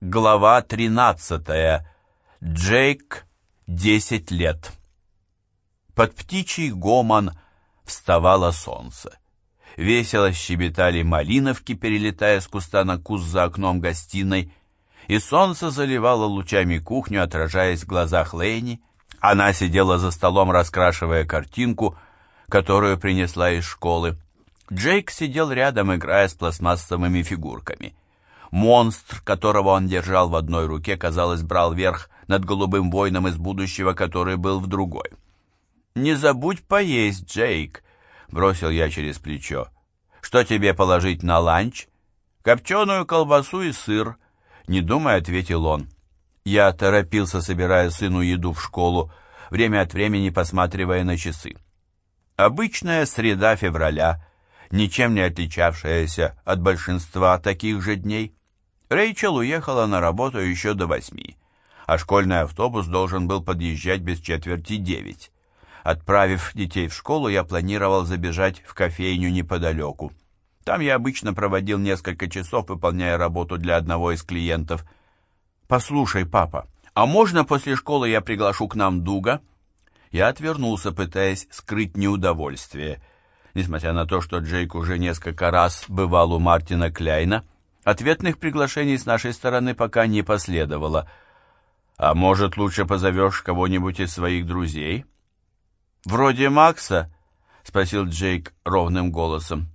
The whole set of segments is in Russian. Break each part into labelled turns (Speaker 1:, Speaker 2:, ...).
Speaker 1: Глава 13. Джейк, 10 лет. Под птичий гомон вставало солнце. Весело щебетали малиновки, перелетая с куста на куст за окном гостиной, и солнце заливало лучами кухню, отражаясь в глазах Лейни. Она сидела за столом, раскрашивая картинку, которую принесла из школы. Джейк сидел рядом, играя с пластмассовыми фигурками. Монстр, которого он держал в одной руке, казалось, брал верх над голубым воином из будущего, который был в другой. «Не забудь поесть, Джейк», — бросил я через плечо. «Что тебе положить на ланч?» «Копченую колбасу и сыр», — не думая, ответил он. Я торопился, собирая сыну еду в школу, время от времени посматривая на часы. Обычная среда февраля, ничем не отличавшаяся от большинства таких же дней. Рэйчел уехала на работу еще до восьми, а школьный автобус должен был подъезжать без четверти девять. Отправив детей в школу, я планировал забежать в кофейню неподалеку. Там я обычно проводил несколько часов, выполняя работу для одного из клиентов. «Послушай, папа, а можно после школы я приглашу к нам Дуга?» Я отвернулся, пытаясь скрыть неудовольствие. Несмотря на то, что Джейк уже несколько раз бывал у Мартина Кляйна, Ответных приглашений с нашей стороны пока не последовало. А может, лучше позовешь кого-нибудь из своих друзей? Вроде Макса? Спросил Джейк ровным голосом.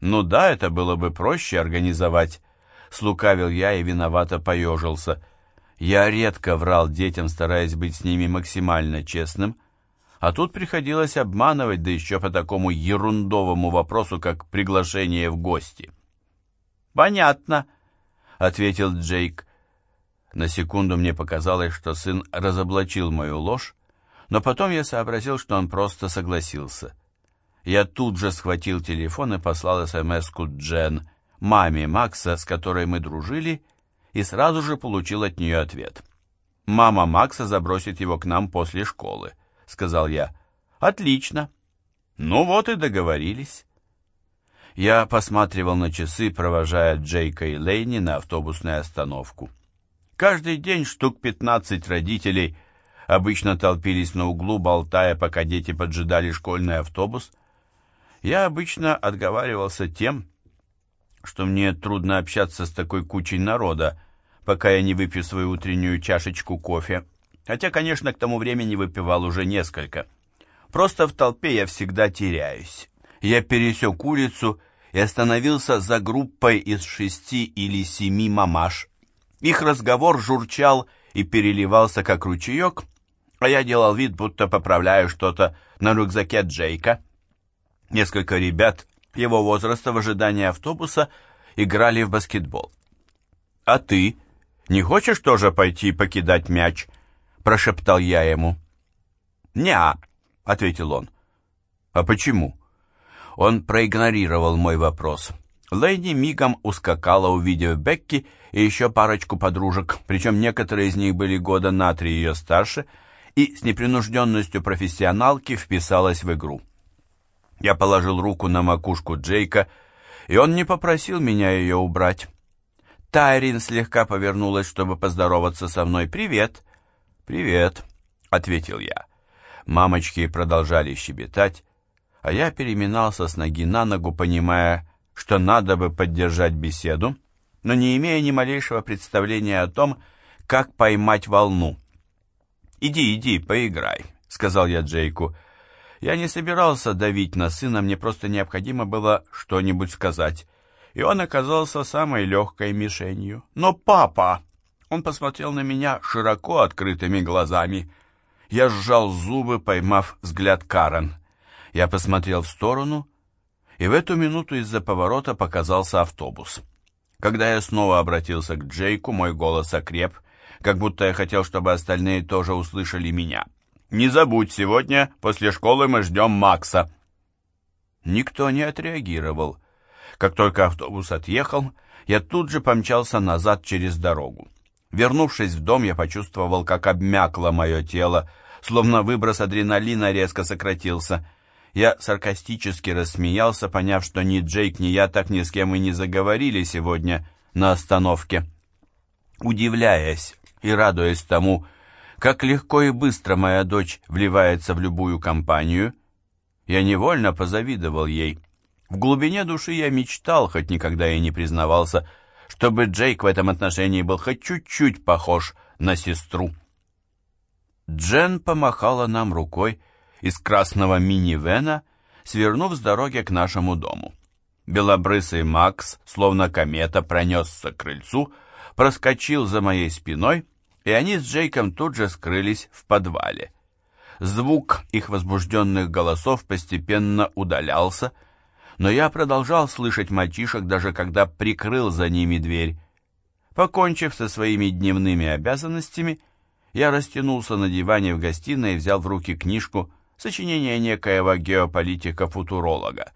Speaker 1: Ну да, это было бы проще организовать. Слукавил я и виновато поежился. Я редко врал детям, стараясь быть с ними максимально честным, а тут приходилось обманывать, да еще по такому ерундовому вопросу, как приглашение в гости. «Понятно», — ответил Джейк. На секунду мне показалось, что сын разоблачил мою ложь, но потом я сообразил, что он просто согласился. Я тут же схватил телефон и послал смс-ку Джен, маме Макса, с которой мы дружили, и сразу же получил от нее ответ. «Мама Макса забросит его к нам после школы», — сказал я. «Отлично». «Ну вот и договорились». Я посматривал на часы, провожая Джейка и Лейни на автобусную остановку. Каждый день штук 15 родителей обычно толпились на углу, болтая, пока дети поджидали школьный автобус. Я обычно отговаривался тем, что мне трудно общаться с такой кучей народа, пока я не выпью свою утреннюю чашечку кофе. Хотя, конечно, к тому времени выпивал уже несколько. Просто в толпе я всегда теряюсь я пересек улицу и остановился за группой из шести или семи мамаш. Их разговор журчал и переливался, как ручеек, а я делал вид, будто поправляю что-то на рюкзаке Джейка. Несколько ребят его возраста в ожидании автобуса играли в баскетбол. «А ты не хочешь тоже пойти покидать мяч?» – прошептал я ему. «Не-а», ответил он. «А почему?» Он проигнорировал мой вопрос. Лэйди мигом ускакала, увидев Бекки и еще парочку подружек, причем некоторые из них были года на три ее старше, и с непринужденностью профессионалки вписалась в игру. Я положил руку на макушку Джейка, и он не попросил меня ее убрать. Тайрин слегка повернулась, чтобы поздороваться со мной. «Привет!» «Привет!» — ответил я. Мамочки продолжали щебетать, а я переминался с ноги на ногу, понимая, что надо бы поддержать беседу, но не имея ни малейшего представления о том, как поймать волну. «Иди, иди, поиграй», — сказал я Джейку. Я не собирался давить на сына, мне просто необходимо было что-нибудь сказать. И он оказался самой легкой мишенью. «Но папа!» Он посмотрел на меня широко открытыми глазами. Я сжал зубы, поймав взгляд Карен. Я посмотрел в сторону, и в эту минуту из-за поворота показался автобус. Когда я снова обратился к Джейку, мой голос окреп, как будто я хотел, чтобы остальные тоже услышали меня. «Не забудь, сегодня после школы мы ждем Макса». Никто не отреагировал. Как только автобус отъехал, я тут же помчался назад через дорогу. Вернувшись в дом, я почувствовал, как обмякло мое тело, словно выброс адреналина резко сократился — я саркастически рассмеялся, поняв, что ни Джейк, ни я так ни с кем и не заговорили сегодня на остановке. Удивляясь и радуясь тому, как легко и быстро моя дочь вливается в любую компанию, я невольно позавидовал ей. В глубине души я мечтал, хоть никогда и не признавался, чтобы Джейк в этом отношении был хоть чуть-чуть похож на сестру. Джен помахала нам рукой из красного минивэна, свернув с дороги к нашему дому. Белобрысый Макс, словно комета, пронесся к крыльцу, проскочил за моей спиной, и они с Джейком тут же скрылись в подвале. Звук их возбужденных голосов постепенно удалялся, но я продолжал слышать мальчишек, даже когда прикрыл за ними дверь. Покончив со своими дневными обязанностями, я растянулся на диване в гостиной и взял в руки книжку сочинение некоего геополитика-футуролога.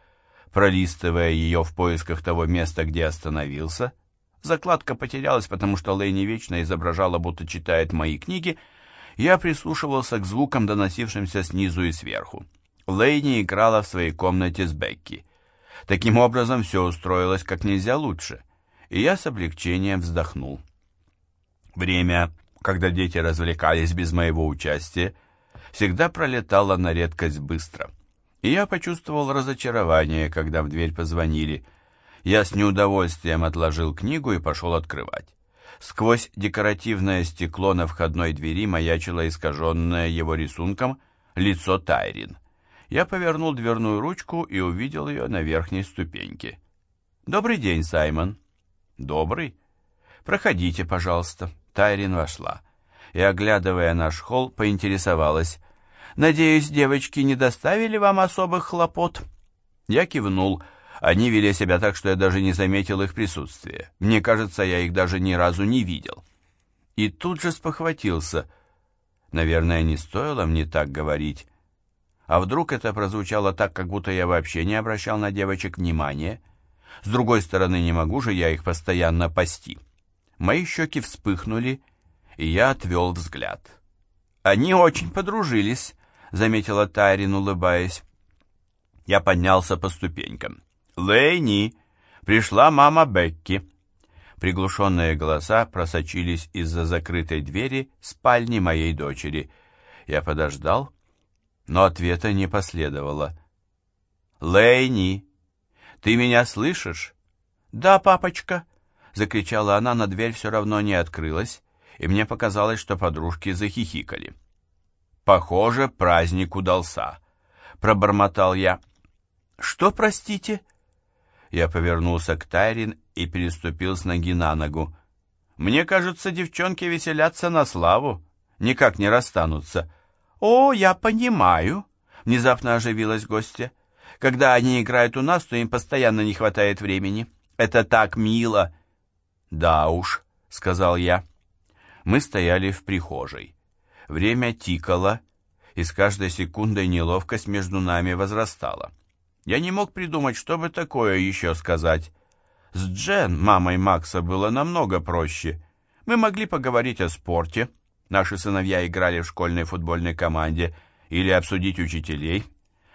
Speaker 1: Пролистывая ее в поисках того места, где остановился, закладка потерялась, потому что Лэйни вечно изображала, будто читает мои книги, я прислушивался к звукам, доносившимся снизу и сверху. Лэйни играла в своей комнате с Бекки. Таким образом, все устроилось как нельзя лучше, и я с облегчением вздохнул. Время, когда дети развлекались без моего участия, всегда пролетало на редкость быстро. И я почувствовал разочарование, когда в дверь позвонили. Я с неудовольствием отложил книгу и пошел открывать. Сквозь декоративное стекло на входной двери маячило искаженное его рисунком лицо Тайрин. Я повернул дверную ручку и увидел ее на верхней ступеньке. «Добрый день, Саймон». «Добрый. Проходите, пожалуйста». Тайрин вошла и, оглядывая наш холл, поинтересовалась. «Надеюсь, девочки не доставили вам особых хлопот?» Я кивнул. Они вели себя так, что я даже не заметил их присутствия. Мне кажется, я их даже ни разу не видел. И тут же спохватился. Наверное, не стоило мне так говорить. А вдруг это прозвучало так, как будто я вообще не обращал на девочек внимания? С другой стороны, не могу же я их постоянно пасти. Мои щеки вспыхнули, и я отвел взгляд. «Они очень подружились», — заметила Тайрин, улыбаясь. Я поднялся по ступенькам. «Лэйни! Пришла мама Бекки!» Приглушенные голоса просочились из-за закрытой двери спальни моей дочери. Я подождал, но ответа не последовало. «Лэйни, ты меня слышишь?» «Да, папочка!» — закричала она, но дверь все равно не открылась, и мне показалось, что подружки захихикали. «Похоже, праздник удался», — пробормотал я. «Что, простите?» Я повернулся к Тайрин и переступил с ноги на ногу. «Мне кажется, девчонки веселятся на славу, никак не расстанутся». «О, я понимаю», — внезапно оживилась гостья. «Когда они играют у нас, то им постоянно не хватает времени. Это так мило». «Да уж», — сказал я. Мы стояли в прихожей. Время тикало, и с каждой секундой неловкость между нами возрастала. Я не мог придумать, что бы такое еще сказать. С Джен, мамой Макса, было намного проще. Мы могли поговорить о спорте, наши сыновья играли в школьной футбольной команде, или обсудить учителей.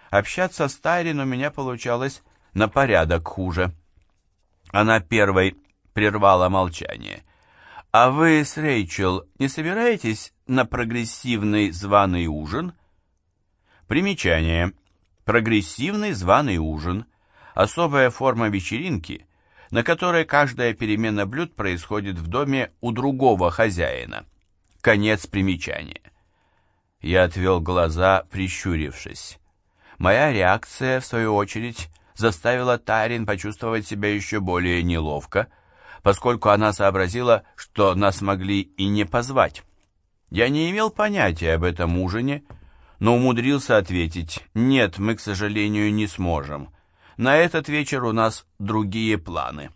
Speaker 1: Общаться с Тайрин у меня получалось на порядок хуже. Она первой прервала молчание. «А вы с Рэйчел не собираетесь на прогрессивный званый ужин?» Примечание. Прогрессивный званый ужин – особая форма вечеринки, на которой каждая перемена блюд происходит в доме у другого хозяина. Конец примечания. Я отвел глаза, прищурившись. Моя реакция, в свою очередь, заставила Тарин почувствовать себя еще более неловко – поскольку она сообразила, что нас могли и не позвать. Я не имел понятия об этом ужине, но умудрился ответить «Нет, мы, к сожалению, не сможем. На этот вечер у нас другие планы».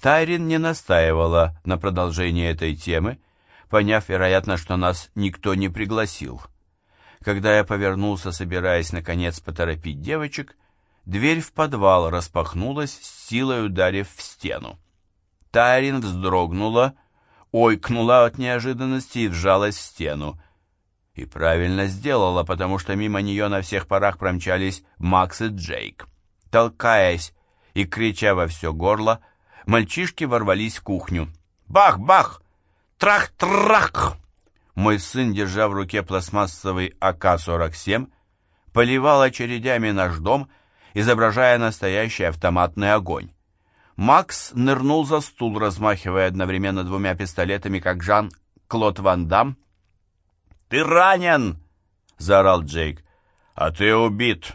Speaker 1: Тайрин не настаивала на продолжении этой темы, поняв, вероятно, что нас никто не пригласил. Когда я повернулся, собираясь, наконец, поторопить девочек, дверь в подвал распахнулась, с силой ударив в стену. Тарин вздрогнула, ойкнула от неожиданности и вжалась в стену. И правильно сделала, потому что мимо нее на всех парах промчались Макс и Джейк. Толкаясь и крича во все горло, мальчишки ворвались в кухню. «Бах! Бах!» Трах-трах! Мой сын, держа в руке пластмассовый АК-47, поливал очередями наш дом, изображая настоящий автоматный огонь. Макс нырнул за стул, размахивая одновременно двумя пистолетами, как Жан-Клод Ван Дам. «Ты ранен!» — заорал Джейк. «А ты убит!»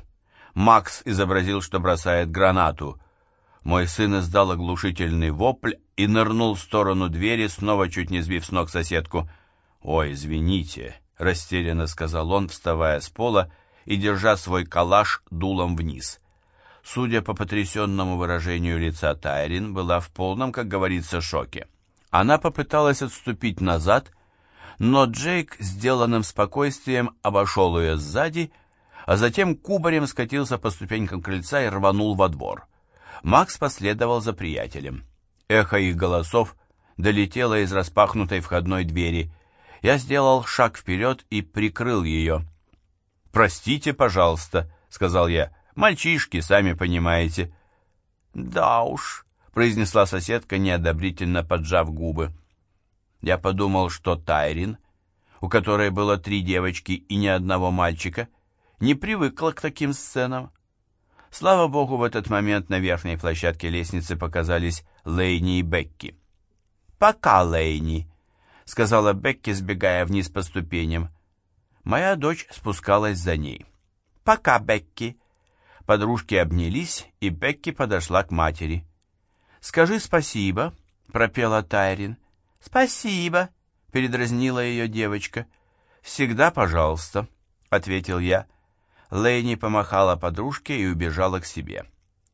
Speaker 1: Макс изобразил, что бросает гранату. Мой сын издал оглушительный вопль и нырнул в сторону двери, снова чуть не сбив с ног соседку. «Ой, извините», — растерянно сказал он, вставая с пола и держа свой калаш дулом вниз. Судя по потрясенному выражению лица Тайрин, была в полном, как говорится, шоке. Она попыталась отступить назад, но Джейк, сделанным спокойствием, обошел ее сзади, а затем кубарем скатился по ступенькам крыльца и рванул во двор. Макс последовал за приятелем. Эхо их голосов долетело из распахнутой входной двери. Я сделал шаг вперед и прикрыл ее. «Простите, пожалуйста», — сказал я. «Мальчишки, сами понимаете». «Да уж», — произнесла соседка, неодобрительно поджав губы. Я подумал, что Тайрин, у которой было три девочки и ни одного мальчика, не привыкла к таким сценам. Слава богу, в этот момент на верхней площадке лестницы показались Лейни и Бекки. «Пока, Лейни», — сказала Бекки, сбегая вниз по ступеням. Моя дочь спускалась за ней. «Пока, Бекки». Подружки обнялись, и Бекки подошла к матери. «Скажи спасибо», — пропела Тайрин. «Спасибо», — передразнила ее девочка. «Всегда пожалуйста», — ответил я. Лэйни помахала подружке и убежала к себе.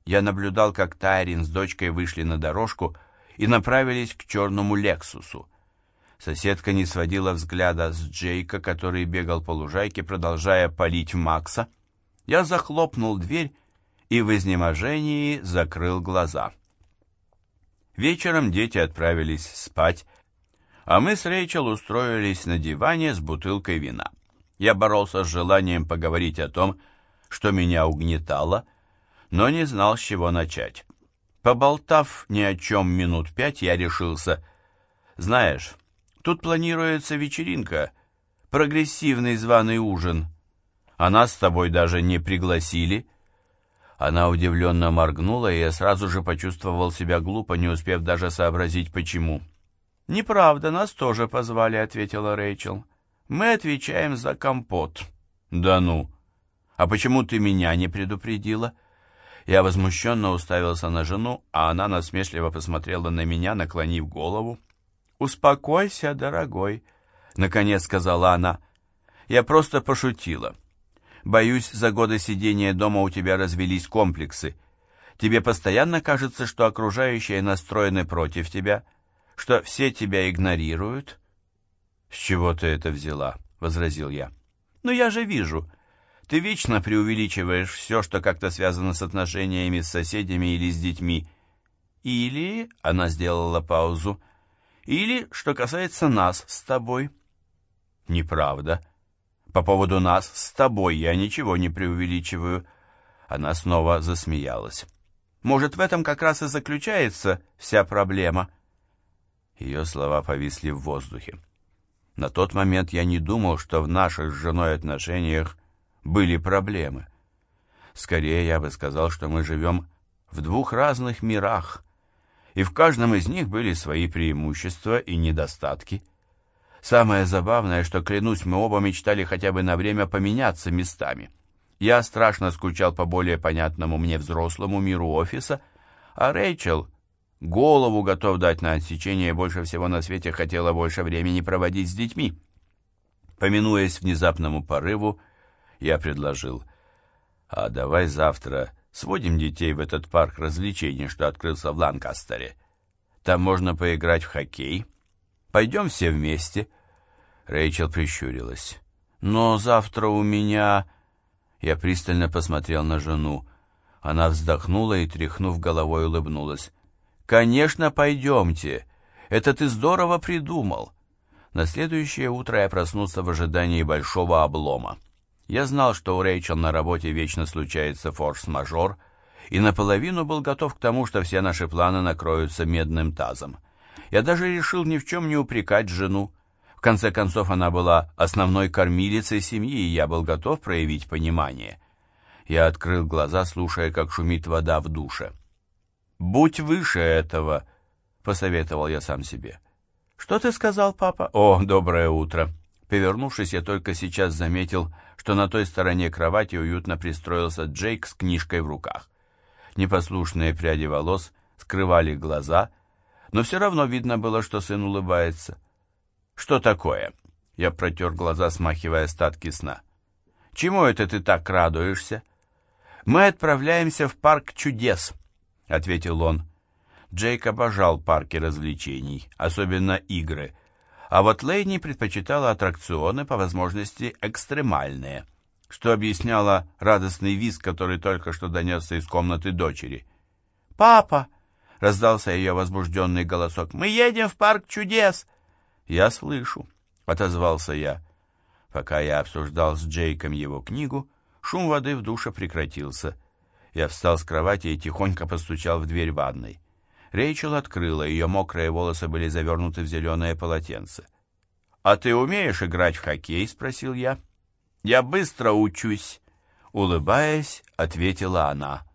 Speaker 1: Я наблюдал, как Тайрин с дочкой вышли на дорожку и направились к черному Лексусу. Соседка не сводила взгляда с Джейка, который бегал по лужайке, продолжая палить Макса. Я захлопнул дверь и в изнеможении закрыл глаза. Вечером дети отправились спать, а мы с Рэйчел устроились на диване с бутылкой вина. Я боролся с желанием поговорить о том, что меня угнетало, но не знал, с чего начать. Поболтав ни о чем минут пять, я решился. «Знаешь, тут планируется вечеринка, прогрессивный званый ужин, а нас с тобой даже не пригласили». Она удивленно моргнула, и я сразу же почувствовал себя глупо, не успев даже сообразить, почему. «Неправда, нас тоже позвали», — ответила Рэйчел. Мы отвечаем за компот. Да ну. А почему ты меня не предупредила? Я возмущенно уставился на жену, а она насмешливо посмотрела на меня, наклонив голову. «Успокойся, дорогой», — наконец сказала она. «Я просто пошутила. Боюсь, за годы сидения дома у тебя развелись комплексы. Тебе постоянно кажется, что окружающие настроены против тебя, что все тебя игнорируют, «С чего ты это взяла?» — возразил я. «Ну я же вижу. Ты вечно преувеличиваешь все, что как-то связано с отношениями с соседями или с детьми. Или...» — она сделала паузу. «Или, что касается нас с тобой». «Неправда. По поводу нас с тобой я ничего не преувеличиваю». Она снова засмеялась. «Может, в этом как раз и заключается вся проблема?» Ее слова повисли в воздухе. На тот момент я не думал, что в наших с женой отношениях были проблемы. Скорее, я бы сказал, что мы живем в двух разных мирах, и в каждом из них были свои преимущества и недостатки. Самое забавное, что, клянусь, мы оба мечтали хотя бы на время поменяться местами. Я страшно скучал по более понятному мне взрослому миру офиса, а Рэйчел Голову готов дать на отсечение, больше всего на свете хотела больше времени проводить с детьми. Поминуясь внезапному порыву, я предложил, а давай завтра сводим детей в этот парк развлечений, что открылся в Ланкастере. Там можно поиграть в хоккей. Пойдем все вместе. Рэйчел прищурилась. Но завтра у меня... Я пристально посмотрел на жену. Она вздохнула и, тряхнув головой, улыбнулась. «Конечно, пойдемте. Это ты здорово придумал». На следующее утро я проснулся в ожидании большого облома. Я знал, что у Рэйчел на работе вечно случается форс-мажор, и наполовину был готов к тому, что все наши планы накроются медным тазом. Я даже решил ни в чем не упрекать жену. Конце концов, она была основной кормилицей семьи, и я был готов проявить понимание. Я открыл глаза, слушая, как шумит вода в душе. «Будь выше этого», — посоветовал я сам себе. «Что ты сказал, папа?» «О, доброе утро!» Повернувшись, я только сейчас заметил, что на той стороне кровати уютно пристроился Джейк с книжкой в руках. Непослушные пряди волос скрывали глаза, но все равно видно было, что сын улыбается. «Что такое?» Я протер глаза, смахивая остатки сна. «Чему это ты так радуешься?» «Мы отправляемся в парк чудес», — ответил он. Джейк обожал парки развлечений, особенно игры, а вот Лейни предпочитала аттракционы, по возможности экстремальные, что объясняло радостный визг, который только что донесся из комнаты дочери. «Папа!» — раздался ее возбужденный голосок. «Мы едем в парк чудес!» «Я слышу», — отозвался я. Пока я обсуждал с Джейком его книгу, шум воды в душе прекратился. Я встал с кровати и тихонько постучал в дверь ванной. Рейчел открыла, ее мокрые волосы были завернуты в зеленое полотенце. «А ты умеешь играть в хоккей?» — спросил я. «Я быстро учусь», — улыбаясь, ответила она.